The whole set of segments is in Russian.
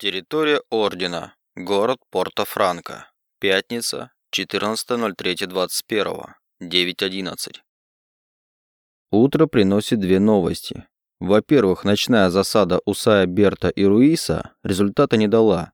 Территория Ордена. Город Порто-Франко. Пятница, 14.03.21. 9.11. Утро приносит две новости. Во-первых, ночная засада Усая Берта и Руиса результата не дала.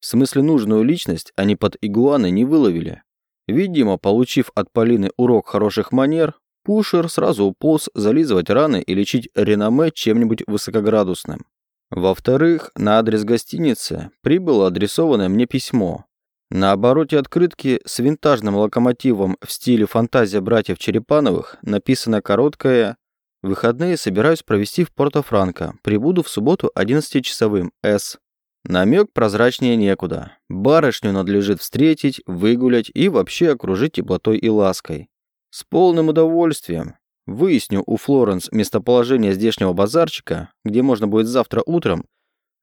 В смысле, нужную личность они под игуаны не выловили. Видимо, получив от Полины урок хороших манер, Пушер сразу уполз зализывать раны и лечить реноме чем-нибудь высокоградусным. Во-вторых, на адрес гостиницы прибыло адресованное мне письмо. На обороте открытки с винтажным локомотивом в стиле фантазия братьев Черепановых написано короткое «Выходные собираюсь провести в Порто-Франко. Прибуду в субботу 11-часовым. С». Намек прозрачнее некуда. Барышню надлежит встретить, выгулять и вообще окружить теплотой и лаской. С полным удовольствием. Выясню у Флоренс местоположение здешнего базарчика, где можно будет завтра утром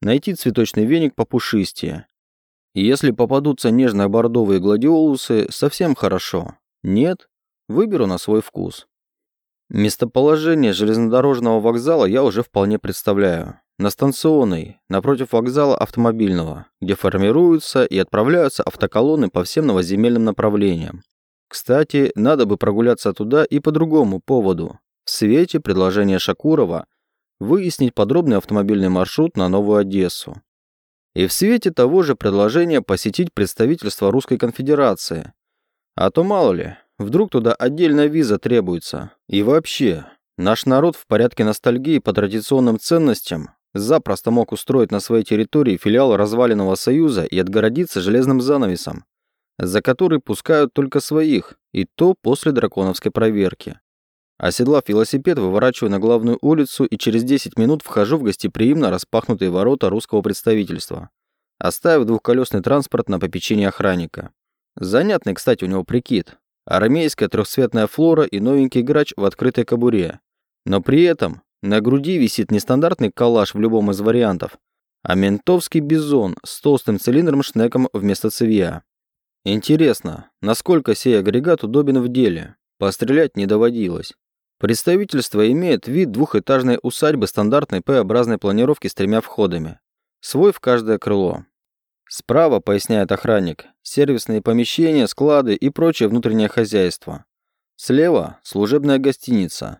найти цветочный веник попушистее. Если попадутся нежно-бордовые гладиолусы, совсем хорошо. Нет, выберу на свой вкус. Местоположение железнодорожного вокзала я уже вполне представляю. На станционной, напротив вокзала автомобильного, где формируются и отправляются автоколонны по всем новоземельным направлениям. Кстати, надо бы прогуляться туда и по другому поводу. В свете предложения Шакурова выяснить подробный автомобильный маршрут на Новую Одессу. И в свете того же предложения посетить представительство Русской Конфедерации. А то мало ли, вдруг туда отдельная виза требуется. И вообще, наш народ в порядке ностальгии по традиционным ценностям запросто мог устроить на своей территории филиал разваленного союза и отгородиться железным занавесом за который пускают только своих, и то после драконовской проверки. Оседлав велосипед, выворачиваю на главную улицу и через 10 минут вхожу в гостеприимно распахнутые ворота русского представительства, оставив двухколесный транспорт на попечение охранника. Занятный, кстати, у него прикид. Армейская трехцветная флора и новенький грач в открытой кобуре. Но при этом на груди висит не стандартный калаш в любом из вариантов, а ментовский бизон с толстым цилиндром-шнеком вместо цевья. Интересно, насколько сей агрегат удобен в деле? Пострелять не доводилось. Представительство имеет вид двухэтажной усадьбы стандартной П-образной планировки с тремя входами. Свой в каждое крыло. Справа, поясняет охранник, сервисные помещения, склады и прочее внутреннее хозяйство. Слева – служебная гостиница.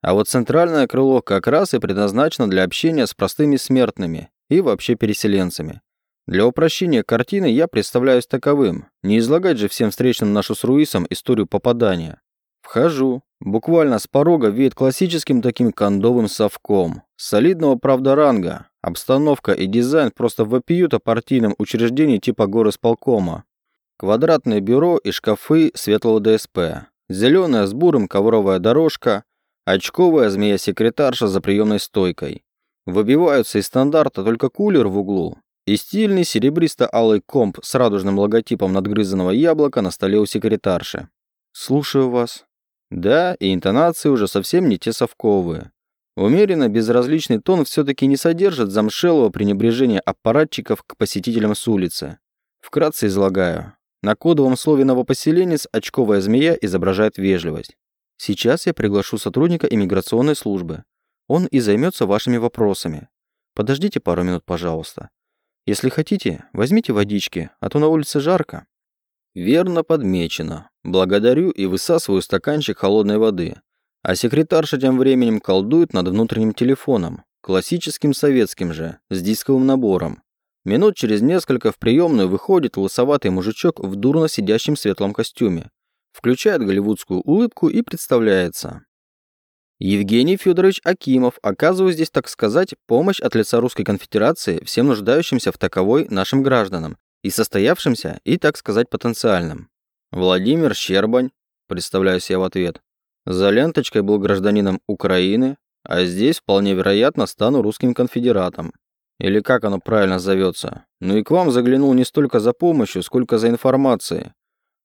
А вот центральное крыло как раз и предназначено для общения с простыми смертными и вообще переселенцами. Для упрощения картины я представляюсь таковым. Не излагать же всем встречным нашу с Руисом историю попадания. Вхожу. Буквально с порога веет классическим таким кондовым совком. Солидного, правда, ранга. Обстановка и дизайн просто вопиют о партийном учреждении типа горосполкома. Квадратное бюро и шкафы светлого ДСП. Зеленая с бурым ковровая дорожка. Очковая змея-секретарша за приемной стойкой. Выбиваются из стандарта только кулер в углу, и стильный серебристо-алый комп с радужным логотипом надгрызанного яблока на столе у секретарши. «Слушаю вас». Да, и интонации уже совсем не те совковые. Умеренно безразличный тон все-таки не содержит замшелого пренебрежения аппаратчиков к посетителям с улицы. Вкратце излагаю. На кодовом слове «новопоселенец» очковая змея изображает вежливость. Сейчас я приглашу сотрудника иммиграционной службы. Он и займется вашими вопросами. Подождите пару минут, пожалуйста. Если хотите, возьмите водички, а то на улице жарко». Верно подмечено. Благодарю и высасываю стаканчик холодной воды. А секретарша тем временем колдует над внутренним телефоном, классическим советским же, с дисковым набором. Минут через несколько в приемную выходит лысоватый мужичок в дурно сидящем светлом костюме, включает голливудскую улыбку и представляется. Евгений Федорович Акимов оказывает здесь, так сказать, помощь от лица Русской Конфедерации всем нуждающимся в таковой нашим гражданам, и состоявшимся, и, так сказать, потенциальным. Владимир Щербань, представляюсь я в ответ, за ленточкой был гражданином Украины, а здесь вполне вероятно стану русским конфедератом. Или как оно правильно зовется. Ну и к вам заглянул не столько за помощью, сколько за информацией.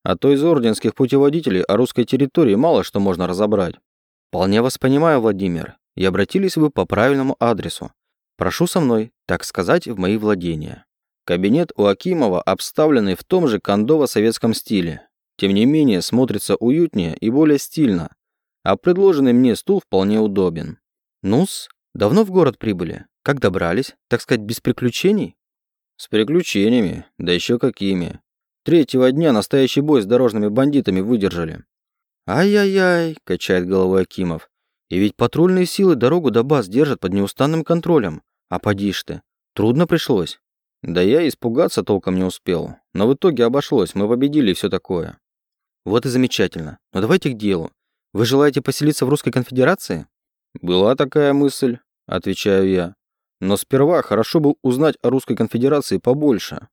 А то из орденских путеводителей о русской территории мало что можно разобрать. «Вполне вас понимаю, Владимир, и обратились вы по правильному адресу. Прошу со мной, так сказать, в мои владения». Кабинет у Акимова обставленный в том же кондово-советском стиле. Тем не менее, смотрится уютнее и более стильно, а предложенный мне стул вполне удобен. «Ну-с, давно в город прибыли? Как добрались? Так сказать, без приключений?» С приключениями, да еще какими. Третьего дня настоящий бой с дорожными бандитами выдержали. «Ай-яй-яй», – качает головой Акимов. «И ведь патрульные силы дорогу до баз держат под неустанным контролем. А поди ж ты, трудно пришлось». Да я испугаться толком не успел. Но в итоге обошлось, мы победили и все такое. Вот и замечательно. Но давайте к делу. Вы желаете поселиться в Русской конфедерации? Была такая мысль, отвечаю я. Но сперва хорошо бы узнать о Русской конфедерации побольше.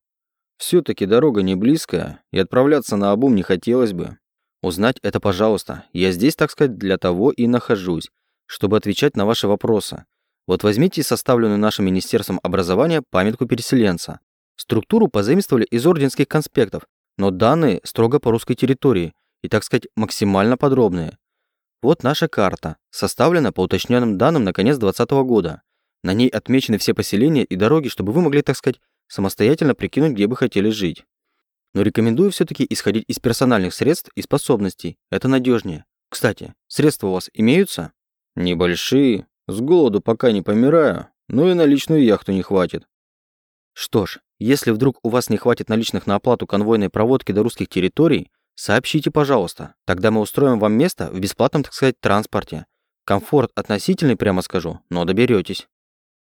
Все-таки дорога не близкая, и отправляться на обум не хотелось бы. Узнать это, пожалуйста. Я здесь, так сказать, для того и нахожусь, чтобы отвечать на ваши вопросы. Вот возьмите составленную нашим Министерством образования памятку переселенца. Структуру позаимствовали из орденских конспектов, но данные строго по русской территории и, так сказать, максимально подробные. Вот наша карта, составлена по уточненным данным на конец 2020 года. На ней отмечены все поселения и дороги, чтобы вы могли, так сказать, самостоятельно прикинуть, где бы хотели жить. Но рекомендую все-таки исходить из персональных средств и способностей. Это надежнее. Кстати, средства у вас имеются? Небольшие. С голоду пока не помираю, но и на личную яхту не хватит. Что ж, если вдруг у вас не хватит наличных на оплату конвойной проводки до русских территорий, сообщите, пожалуйста. Тогда мы устроим вам место в бесплатном, так сказать, транспорте. Комфорт относительный, прямо скажу, но доберетесь.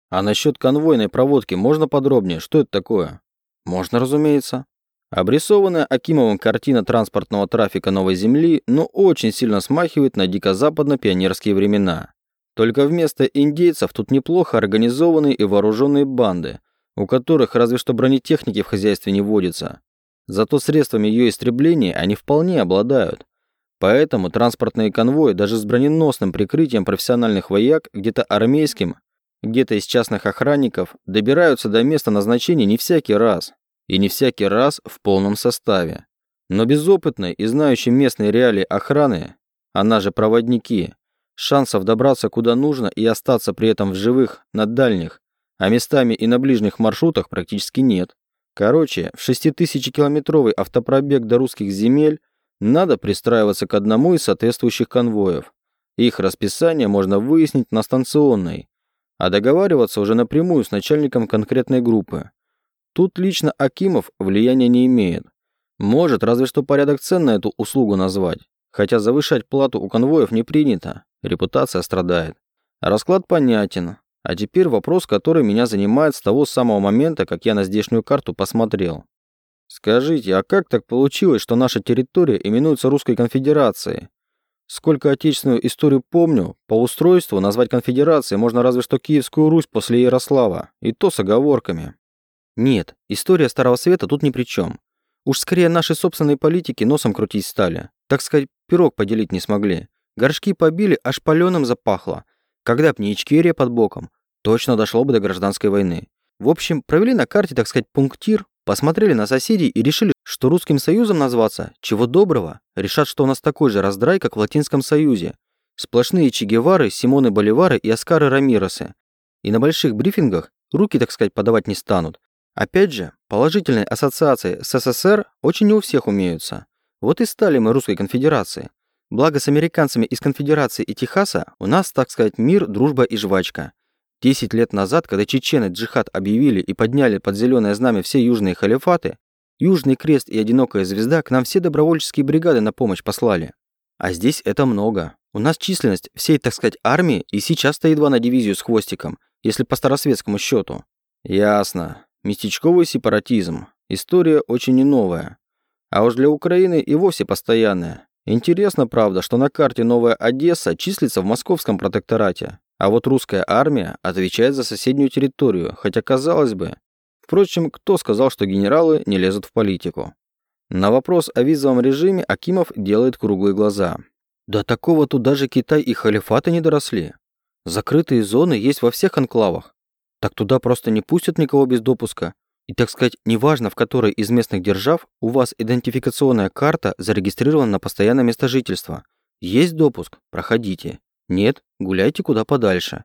А насчет конвойной проводки можно подробнее? Что это такое? Можно, разумеется. Обрисованная Акимовым картина транспортного трафика Новой Земли, но очень сильно смахивает на дико-западно-пионерские времена. Только вместо индейцев тут неплохо организованные и вооруженные банды, у которых разве что бронетехники в хозяйстве не водится. Зато средствами ее истребления они вполне обладают. Поэтому транспортные конвои даже с броненосным прикрытием профессиональных вояк, где-то армейским, где-то из частных охранников добираются до места назначения не всякий раз. И не всякий раз в полном составе. Но безопытной и знающей местные реалии охраны, она же проводники, шансов добраться куда нужно и остаться при этом в живых на дальних, а местами и на ближних маршрутах практически нет. Короче, в 6000-километровый автопробег до русских земель надо пристраиваться к одному из соответствующих конвоев. Их расписание можно выяснить на станционной, а договариваться уже напрямую с начальником конкретной группы. Тут лично Акимов влияния не имеет. Может разве что порядок цен на эту услугу назвать. Хотя завышать плату у конвоев не принято, репутация страдает. Расклад понятен. А теперь вопрос, который меня занимает с того самого момента, как я на здешнюю карту посмотрел. Скажите, а как так получилось, что наша территория именуется Русской Конфедерацией? Сколько отечественную историю помню, по устройству назвать конфедерацией можно разве что Киевскую Русь после Ярослава, и то с оговорками. Нет, история Старого Света тут ни при чем. Уж скорее наши собственные политики носом крутить стали. Так сказать, пирог поделить не смогли. Горшки побили, аж паленым запахло. Когда б не Ичкерия под боком, точно дошло бы до гражданской войны. В общем, провели на карте, так сказать, пунктир, посмотрели на соседей и решили, что русским союзом назваться, чего доброго, решат, что у нас такой же раздрай, как в Латинском союзе. Сплошные Че Гевары, Симоны Боливары и Оскары Рамиросы. И на больших брифингах руки, так сказать, подавать не станут. Опять же, положительные ассоциации с СССР очень не у всех умеются. Вот и стали мы Русской конфедерацией. Благо с американцами из конфедерации и Техаса у нас, так сказать, мир, дружба и жвачка. Десять лет назад, когда чечены джихад объявили и подняли под зеленое знамя все южные халифаты, Южный крест и Одинокая звезда к нам все добровольческие бригады на помощь послали. А здесь это много. У нас численность всей, так сказать, армии и сейчас-то едва на дивизию с хвостиком, если по старосветскому счету. Ясно. Местечковый сепаратизм. История очень не новая. А уж для Украины и вовсе постоянная. Интересно, правда, что на карте Новая Одесса числится в московском протекторате, а вот русская армия отвечает за соседнюю территорию, хотя, казалось бы... Впрочем, кто сказал, что генералы не лезут в политику? На вопрос о визовом режиме Акимов делает круглые глаза. Да такого тут даже Китай и халифаты не доросли. Закрытые зоны есть во всех анклавах так туда просто не пустят никого без допуска. И, так сказать, неважно, в которой из местных держав у вас идентификационная карта зарегистрирована на постоянное место жительства. Есть допуск? Проходите. Нет? Гуляйте куда подальше.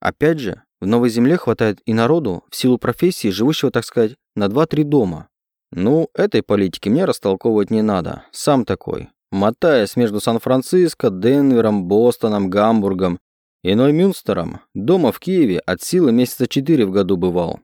Опять же, в Новой Земле хватает и народу, в силу профессии, живущего, так сказать, на 2-3 дома. Ну, этой политики мне растолковывать не надо. Сам такой. Мотаясь между Сан-Франциско, Денвером, Бостоном, Гамбургом Иной Мюнстером дома в Киеве от силы месяца четыре в году бывал.